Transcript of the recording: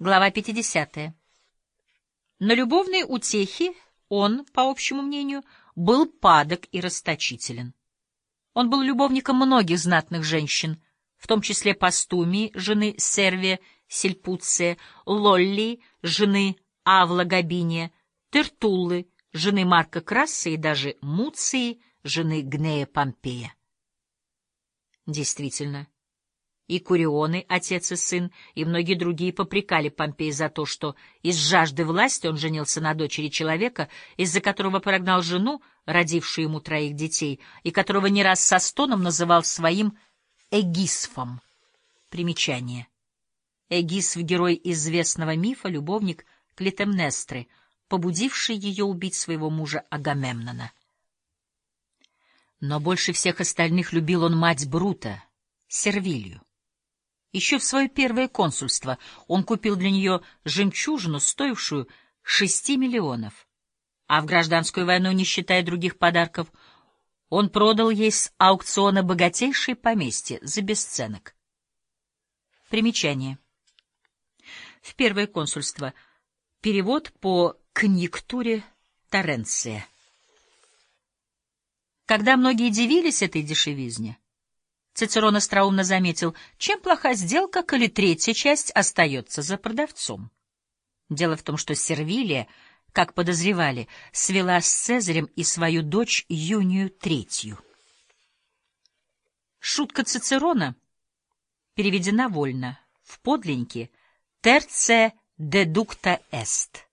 Глава 50. На любовные утехи он, по общему мнению, был падок и расточителен. Он был любовником многих знатных женщин, в том числе Пастумии, жены Сервия Сельпуция, Лолли, жены Авла Габиния, Тертуллы, жены Марка Краса и даже Муции, жены Гнея Помпея. Действительно, и Курионы, отец и сын, и многие другие попрекали Помпей за то, что из жажды власти он женился на дочери человека, из-за которого прогнал жену, родившую ему троих детей, и которого не раз со стоном называл своим Эгисфом. Примечание. Эгисф — герой известного мифа, любовник Клитемнестры, побудивший ее убить своего мужа Агамемнона. Но больше всех остальных любил он мать Брута, Сервилью. Еще в свое первое консульство он купил для нее жемчужину, стоившую шести миллионов. А в гражданскую войну, не считая других подарков, он продал ей с аукциона богатейшие поместья за бесценок. Примечание. В первое консульство. Перевод по конъюнктуре Торренция. Когда многие дивились этой дешевизне, Цицерон остроумно заметил, чем плоха сделка, коли третья часть остается за продавцом. Дело в том, что Сервилия, как подозревали, свела с Цезарем и свою дочь Юнию Третью. Шутка Цицерона переведена вольно в подлиннике «Терце дедукта эст».